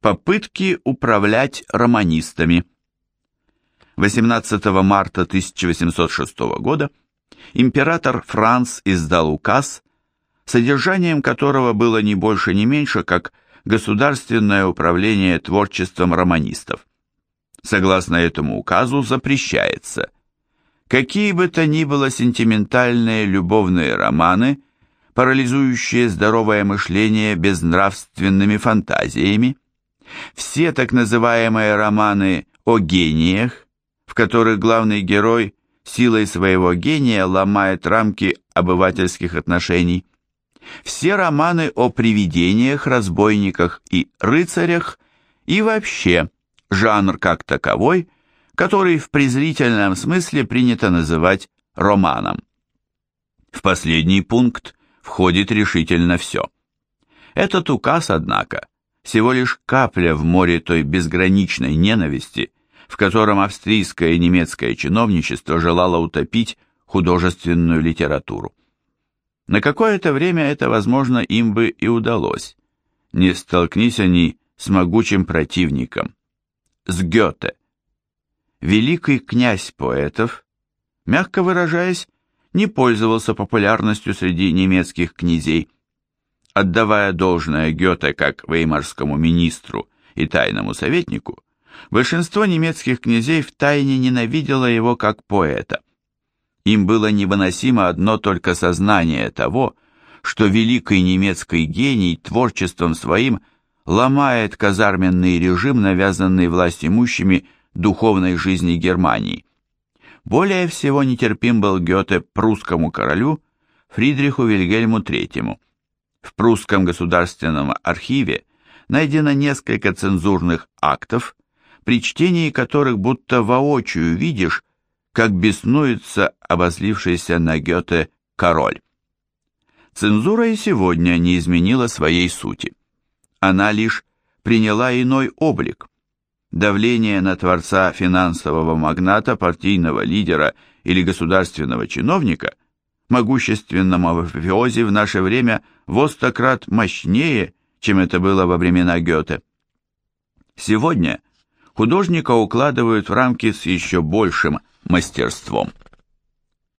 Попытки управлять романистами. 18 марта 1806 года император Франц издал указ, содержанием которого было не больше не меньше, как государственное управление творчеством романистов. Согласно этому указу запрещается какие бы то ни было сентиментальные любовные романы, парализующие здоровое мышление безнравственными фантазиями, все так называемые романы о гениях, в которых главный герой силой своего гения ломает рамки обывательских отношений, все романы о привидениях, разбойниках и рыцарях и вообще жанр как таковой, который в презрительном смысле принято называть романом. В последний пункт входит решительно все. Этот указ, однако, всего лишь капля в море той безграничной ненависти, в котором австрийское и немецкое чиновничество желало утопить художественную литературу. На какое-то время это, возможно, им бы и удалось. Не столкнись они с могучим противником, с Гёте. Великий князь поэтов, мягко выражаясь, не пользовался популярностью среди немецких князей. Отдавая должное Гёте как веймарскому министру и тайному советнику, большинство немецких князей втайне ненавидело его как поэта. Им было невыносимо одно только сознание того, что великий немецкий гений творчеством своим ломает казарменный режим, навязанный власть имущими духовной жизни Германии. Более всего нетерпим был Гёте прусскому королю Фридриху Вильгельму III. В прусском государственном архиве найдено несколько цензурных актов, при чтении которых будто воочию видишь, как беснуется обозлившийся на Гёте король. Цензура и сегодня не изменила своей сути. Она лишь приняла иной облик. Давление на творца финансового магната, партийного лидера или государственного чиновника, могущественному мафиози в наше время во сто крат мощнее, чем это было во времена Гёте. Сегодня художника укладывают в рамки с еще большим мастерством –